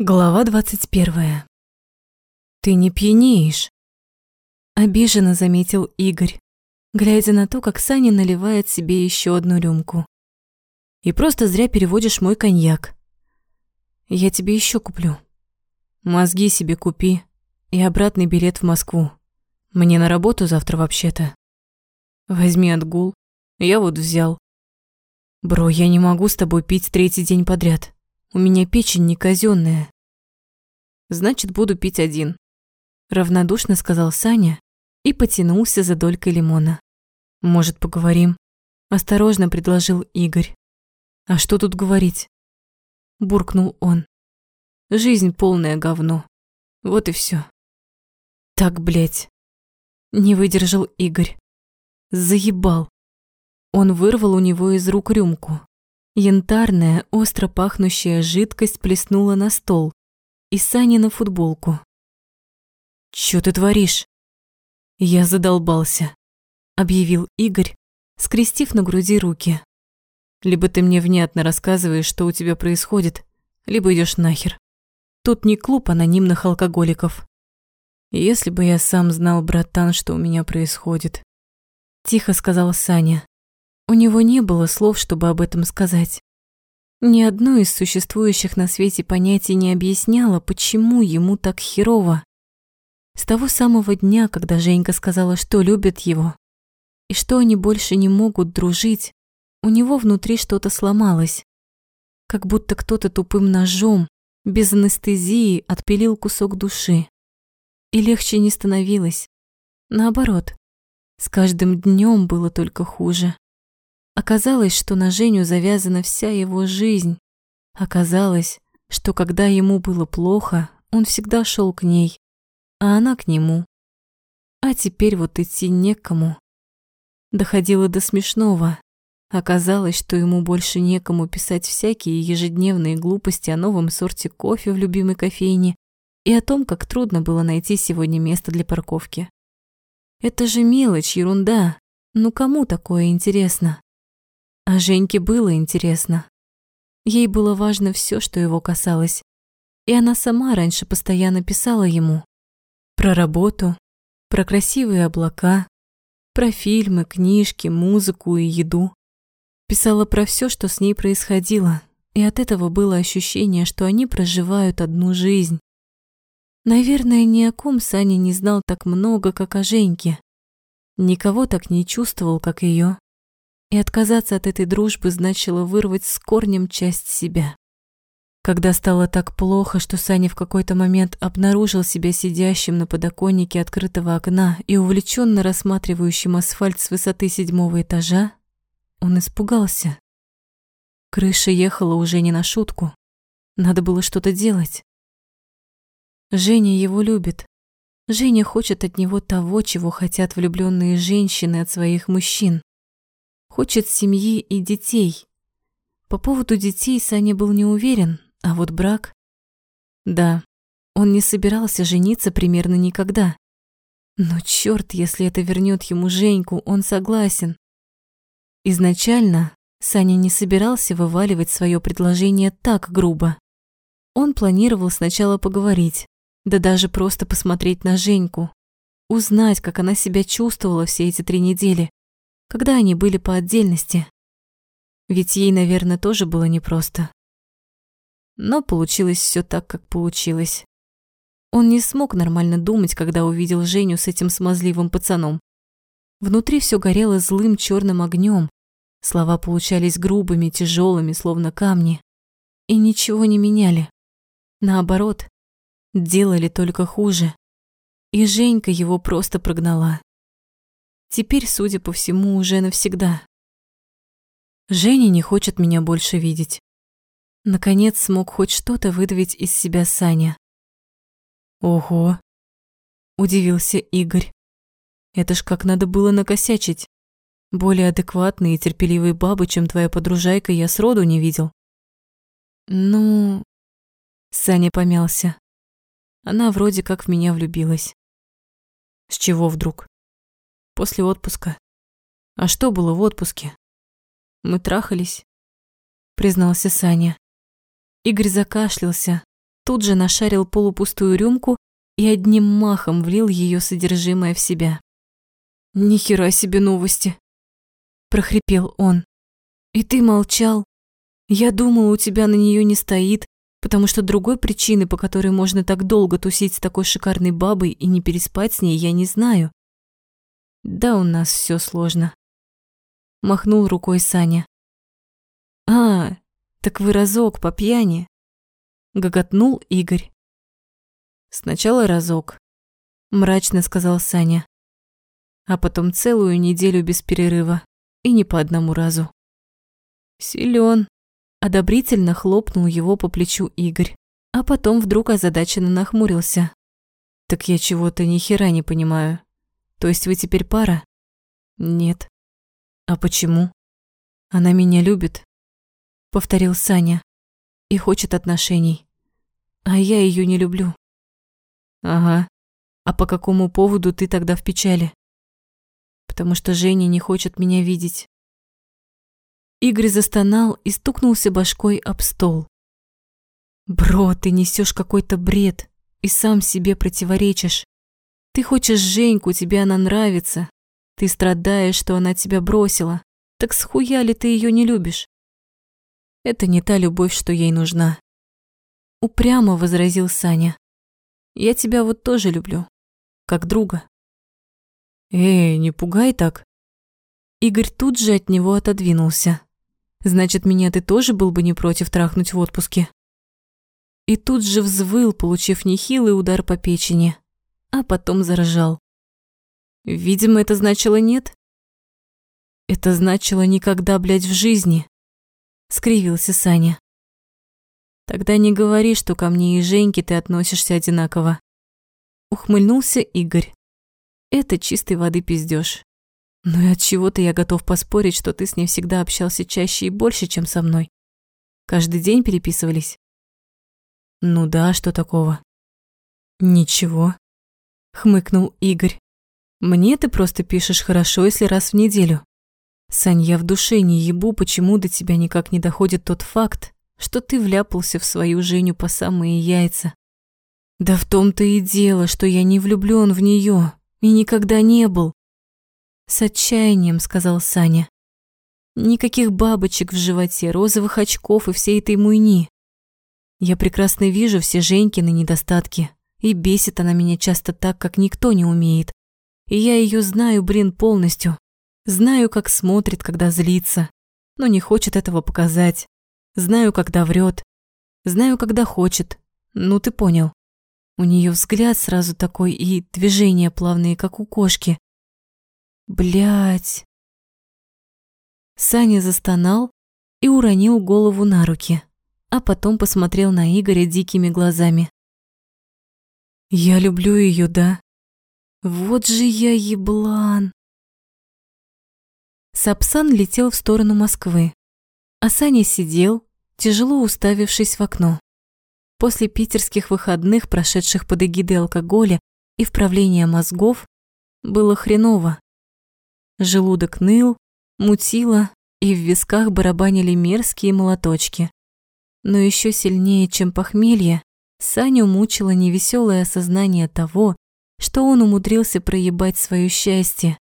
Глава двадцать первая. «Ты не пьянеешь», – обиженно заметил Игорь, глядя на то, как Саня наливает себе еще одну рюмку. «И просто зря переводишь мой коньяк. Я тебе еще куплю. Мозги себе купи и обратный билет в Москву. Мне на работу завтра вообще-то. Возьми отгул, я вот взял. Бро, я не могу с тобой пить третий день подряд. У меня печень не казенная. Значит, буду пить один. Равнодушно сказал Саня и потянулся за долькой лимона. Может, поговорим? Осторожно предложил Игорь. А что тут говорить? Буркнул он. Жизнь полное говно. Вот и все. Так, блядь. Не выдержал Игорь. Заебал. Он вырвал у него из рук рюмку. Янтарная, остро пахнущая жидкость плеснула на стол и Сани на футболку. «Чё ты творишь?» «Я задолбался», — объявил Игорь, скрестив на груди руки. «Либо ты мне внятно рассказываешь, что у тебя происходит, либо идёшь нахер. Тут не клуб анонимных алкоголиков. Если бы я сам знал, братан, что у меня происходит», — тихо сказал Саня. У него не было слов, чтобы об этом сказать. Ни одно из существующих на свете понятий не объясняло, почему ему так херово. С того самого дня, когда Женька сказала, что любит его, и что они больше не могут дружить, у него внутри что-то сломалось. Как будто кто-то тупым ножом, без анестезии, отпилил кусок души. И легче не становилось. Наоборот, с каждым днем было только хуже. Оказалось, что на Женю завязана вся его жизнь. Оказалось, что когда ему было плохо, он всегда шел к ней, а она к нему. А теперь вот идти некому. Доходило до смешного. Оказалось, что ему больше некому писать всякие ежедневные глупости о новом сорте кофе в любимой кофейне и о том, как трудно было найти сегодня место для парковки. Это же мелочь, ерунда. Ну кому такое интересно? А Женьке было интересно. Ей было важно все, что его касалось. И она сама раньше постоянно писала ему. Про работу, про красивые облака, про фильмы, книжки, музыку и еду. Писала про все, что с ней происходило, и от этого было ощущение, что они проживают одну жизнь. Наверное, ни о ком Саня не знал так много, как о Женьке. Никого так не чувствовал, как ее и отказаться от этой дружбы значило вырвать с корнем часть себя. Когда стало так плохо, что Саня в какой-то момент обнаружил себя сидящим на подоконнике открытого окна и увлеченно рассматривающим асфальт с высоты седьмого этажа, он испугался. Крыша ехала уже не на шутку. Надо было что-то делать. Женя его любит. Женя хочет от него того, чего хотят влюбленные женщины от своих мужчин. Хочет семьи и детей. По поводу детей Саня был не уверен, а вот брак... Да, он не собирался жениться примерно никогда. Но черт, если это вернет ему Женьку, он согласен. Изначально Саня не собирался вываливать свое предложение так грубо. Он планировал сначала поговорить, да даже просто посмотреть на Женьку, узнать, как она себя чувствовала все эти три недели, когда они были по отдельности. Ведь ей, наверное, тоже было непросто. Но получилось все так, как получилось. Он не смог нормально думать, когда увидел Женю с этим смазливым пацаном. Внутри все горело злым черным огнем. Слова получались грубыми, тяжелыми, словно камни. И ничего не меняли. Наоборот, делали только хуже. И Женька его просто прогнала. Теперь, судя по всему, уже навсегда. Женя не хочет меня больше видеть. Наконец смог хоть что-то выдавить из себя Саня. Ого, удивился Игорь. Это ж как надо было накосячить. Более адекватные и терпеливые бабы, чем твоя подружайка, я сроду не видел. Ну, Саня помялся. Она вроде как в меня влюбилась. С чего вдруг? После отпуска. А что было в отпуске? Мы трахались, признался Саня. Игорь закашлялся, Тут же нашарил полупустую рюмку и одним махом влил ее содержимое в себя. «Ни хера себе новости!» – прохрипел он. «И ты молчал. Я думал, у тебя на нее не стоит, потому что другой причины, по которой можно так долго тусить с такой шикарной бабой и не переспать с ней, я не знаю. Да, у нас все сложно. Махнул рукой Саня. А, так вы разок по пьяни. Гоготнул Игорь. Сначала разок, мрачно сказал Саня. А потом целую неделю без перерыва и не по одному разу. Силен. Одобрительно хлопнул его по плечу Игорь, а потом вдруг озадаченно нахмурился. Так я чего-то ни хера не понимаю. То есть вы теперь пара? Нет. А почему? Она меня любит, повторил Саня, и хочет отношений. А я ее не люблю. Ага. А по какому поводу ты тогда в печали? Потому что Женя не хочет меня видеть. Игорь застонал и стукнулся башкой об стол. Бро, ты несешь какой-то бред и сам себе противоречишь. Ты хочешь Женьку, тебе она нравится. Ты страдаешь, что она тебя бросила. Так схуя ли ты ее не любишь? Это не та любовь, что ей нужна. Упрямо возразил Саня. Я тебя вот тоже люблю. Как друга. Эй, не пугай так. Игорь тут же от него отодвинулся. Значит, меня ты тоже был бы не против трахнуть в отпуске? И тут же взвыл, получив нехилый удар по печени а потом заржал. Видимо, это значило нет. Это значило никогда, блядь, в жизни, скривился Саня. Тогда не говори, что ко мне и Женьке ты относишься одинаково. Ухмыльнулся Игорь. Это чистой воды пиздёж. Но и от чего-то я готов поспорить, что ты с ней всегда общался чаще и больше, чем со мной. Каждый день переписывались? Ну да, что такого? Ничего хмыкнул Игорь. Мне ты просто пишешь хорошо, если раз в неделю. Сань, я в душе не ебу, почему до тебя никак не доходит тот факт, что ты вляпался в свою Женю по самые яйца. Да в том-то и дело, что я не влюблён в неё и никогда не был. С отчаянием сказал Саня. Никаких бабочек в животе, розовых очков и всей этой муйни. Я прекрасно вижу все Женькины недостатки, и бесит она меня часто так, как никто не умеет. И я ее знаю, блин, полностью. Знаю, как смотрит, когда злится, но не хочет этого показать. Знаю, когда врет. Знаю, когда хочет. Ну, ты понял. У нее взгляд сразу такой и движения плавные, как у кошки. Блять. Саня застонал и уронил голову на руки, а потом посмотрел на Игоря дикими глазами. Я люблю ее, да? Вот же я еблан. Сапсан летел в сторону Москвы, а Саня сидел, тяжело уставившись в окно. После питерских выходных, прошедших под эгидой алкоголя и вправления мозгов, было хреново. Желудок ныл, мутило, и в висках барабанили мерзкие молоточки. Но еще сильнее, чем похмелье, Саню мучило невеселое осознание того, что он умудрился проебать свое счастье.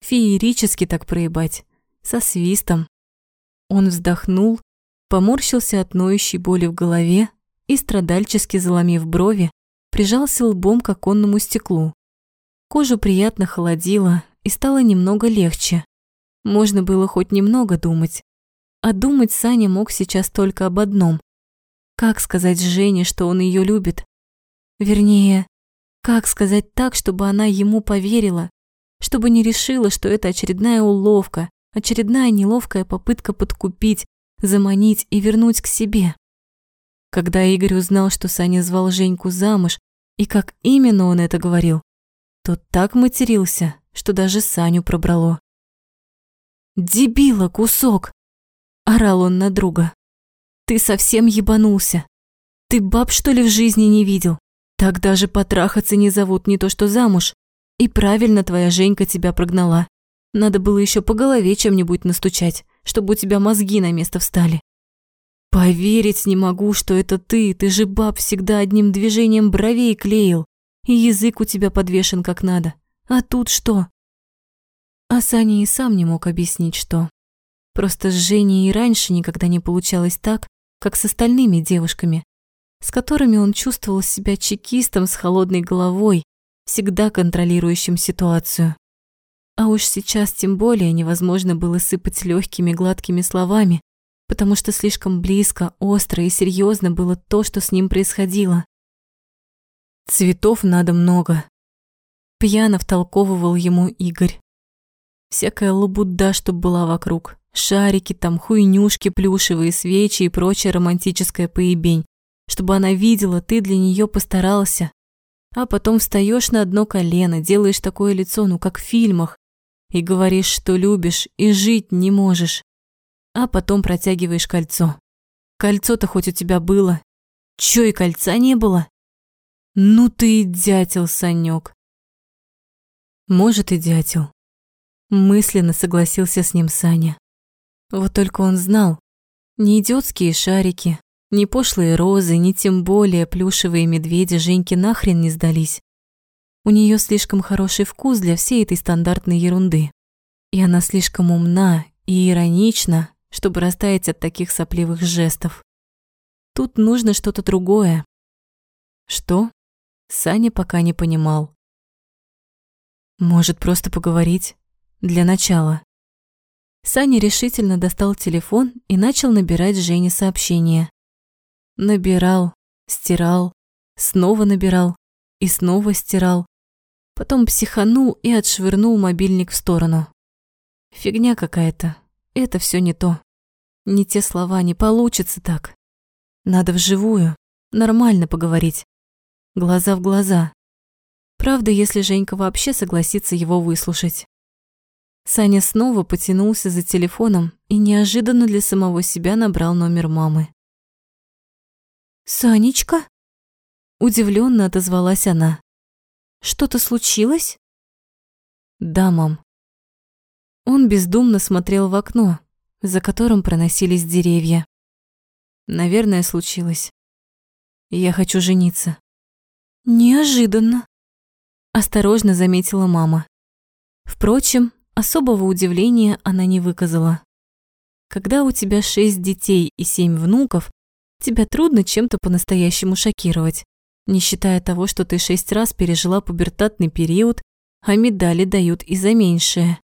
Феерически так проебать, со свистом. Он вздохнул, поморщился от ноющей боли в голове и, страдальчески заломив брови, прижался лбом к оконному стеклу. Кожу приятно холодило и стало немного легче. Можно было хоть немного думать. А думать Саня мог сейчас только об одном как сказать Жене, что он ее любит? Вернее, как сказать так, чтобы она ему поверила, чтобы не решила, что это очередная уловка, очередная неловкая попытка подкупить, заманить и вернуть к себе. Когда Игорь узнал, что Саня звал Женьку замуж, и как именно он это говорил, то так матерился, что даже Саню пробрало. «Дебила, кусок!» – орал он на друга. Ты совсем ебанулся. Ты баб, что ли, в жизни не видел? Так даже потрахаться не зовут, не то что замуж. И правильно твоя Женька тебя прогнала. Надо было еще по голове чем-нибудь настучать, чтобы у тебя мозги на место встали. Поверить не могу, что это ты. Ты же баб всегда одним движением бровей клеил. И язык у тебя подвешен как надо. А тут что? А Саня и сам не мог объяснить, что. Просто с Женей и раньше никогда не получалось так, как с остальными девушками, с которыми он чувствовал себя чекистом с холодной головой, всегда контролирующим ситуацию. А уж сейчас тем более невозможно было сыпать легкими гладкими словами, потому что слишком близко, остро и серьезно было то, что с ним происходило. Цветов надо много. Пьяно втолковывал ему Игорь. Всякая лабуда, чтоб была вокруг. Шарики там, хуйнюшки плюшевые, свечи и прочая романтическая поебень. Чтобы она видела, ты для нее постарался. А потом встаешь на одно колено, делаешь такое лицо, ну как в фильмах, и говоришь, что любишь, и жить не можешь а потом протягиваешь кольцо. Кольцо-то хоть у тебя было. Чё и кольца не было? Ну ты и дятел, Санёк. Может и дятел. Мысленно согласился с ним Саня. Вот только он знал, ни идиотские шарики, ни пошлые розы, ни тем более плюшевые медведи Женьке нахрен не сдались. У нее слишком хороший вкус для всей этой стандартной ерунды. И она слишком умна и иронична, чтобы растаять от таких сопливых жестов. Тут нужно что-то другое. Что? Саня пока не понимал. Может, просто поговорить? Для начала. Саня решительно достал телефон и начал набирать Жене сообщение. Набирал, стирал, снова набирал и снова стирал. Потом психанул и отшвырнул мобильник в сторону. Фигня какая-то. Это все не то. Не те слова, не получится так. Надо вживую, нормально поговорить. Глаза в глаза. Правда, если Женька вообще согласится его выслушать. Саня снова потянулся за телефоном и неожиданно для самого себя набрал номер мамы. «Санечка?» Удивленно отозвалась она. «Что-то случилось?» «Да, мам». Он бездумно смотрел в окно, за которым проносились деревья. Наверное, случилось. Я хочу жениться. Неожиданно. Осторожно заметила мама. Впрочем, особого удивления она не выказала. Когда у тебя шесть детей и семь внуков, тебя трудно чем-то по-настоящему шокировать, не считая того, что ты шесть раз пережила пубертатный период, а медали дают и за меньшее.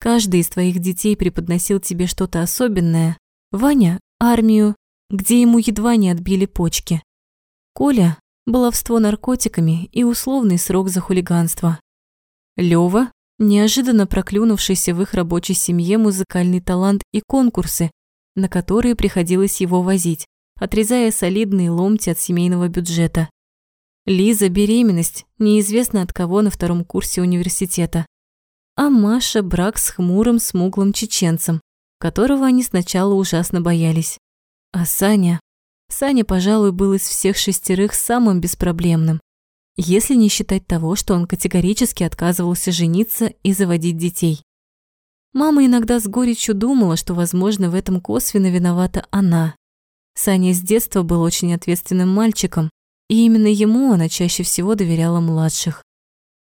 Каждый из твоих детей преподносил тебе что-то особенное. Ваня – армию, где ему едва не отбили почки. Коля – баловство наркотиками и условный срок за хулиганство. Лёва – неожиданно проклюнувшийся в их рабочей семье музыкальный талант и конкурсы, на которые приходилось его возить, отрезая солидные ломти от семейного бюджета. Лиза – беременность, неизвестно от кого на втором курсе университета а Маша – брак с хмурым, смуглым чеченцем, которого они сначала ужасно боялись. А Саня... Саня, пожалуй, был из всех шестерых самым беспроблемным, если не считать того, что он категорически отказывался жениться и заводить детей. Мама иногда с горечью думала, что, возможно, в этом косвенно виновата она. Саня с детства был очень ответственным мальчиком, и именно ему она чаще всего доверяла младших.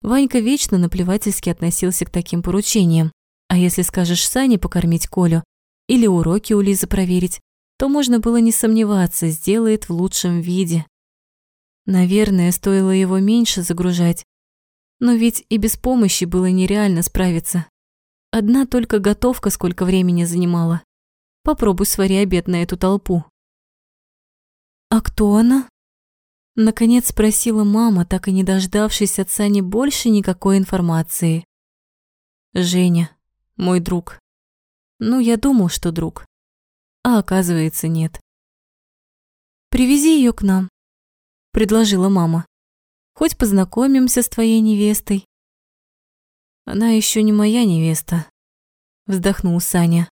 Ванька вечно наплевательски относился к таким поручениям. А если скажешь Сане покормить Колю или уроки у Лизы проверить, то можно было не сомневаться, сделает в лучшем виде. Наверное, стоило его меньше загружать. Но ведь и без помощи было нереально справиться. Одна только готовка сколько времени занимала. Попробуй свари обед на эту толпу. «А кто она?» Наконец спросила мама, так и не дождавшись от Сани больше никакой информации. «Женя, мой друг. Ну, я думал, что друг. А оказывается, нет». «Привези ее к нам», — предложила мама. «Хоть познакомимся с твоей невестой». «Она еще не моя невеста», — вздохнул Саня.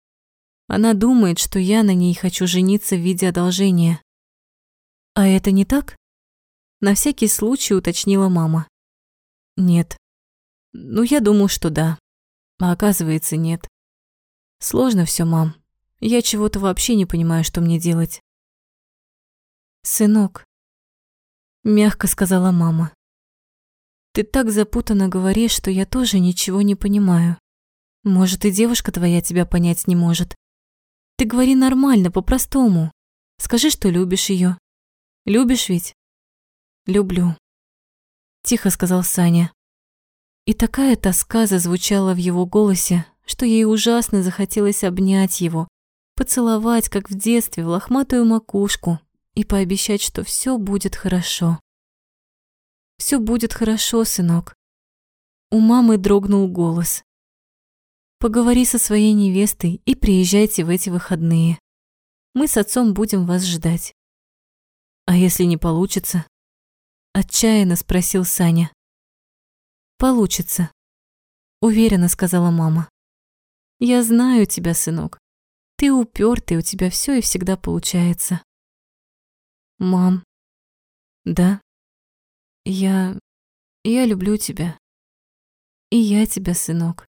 «Она думает, что я на ней хочу жениться в виде одолжения». «А это не так?» На всякий случай уточнила мама. Нет. Ну, я думал, что да. А оказывается, нет. Сложно все, мам. Я чего-то вообще не понимаю, что мне делать. Сынок, мягко сказала мама. Ты так запутанно говоришь, что я тоже ничего не понимаю. Может, и девушка твоя тебя понять не может. Ты говори нормально, по-простому. Скажи, что любишь ее. Любишь ведь? Люблю. Тихо сказал Саня. И такая тоска зазвучала в его голосе, что ей ужасно захотелось обнять его, поцеловать, как в детстве, в лохматую макушку и пообещать, что все будет хорошо. Все будет хорошо, сынок. У мамы дрогнул голос. Поговори со своей невестой и приезжайте в эти выходные. Мы с отцом будем вас ждать. А если не получится? Отчаянно спросил Саня. Получится. Уверенно сказала мама. Я знаю тебя, сынок. Ты упертый, у тебя все и всегда получается. Мам. Да. Я... я люблю тебя. И я тебя, сынок.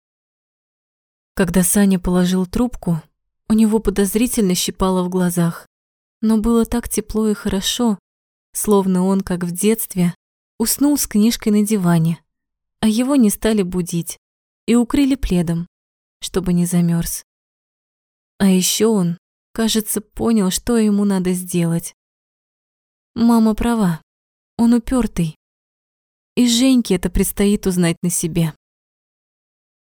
Когда Саня положил трубку, у него подозрительно щипало в глазах. Но было так тепло и хорошо, словно он, как в детстве, уснул с книжкой на диване, а его не стали будить и укрыли пледом, чтобы не замерз. А еще он, кажется, понял, что ему надо сделать. Мама права, он упертый. И Женьке это предстоит узнать на себе.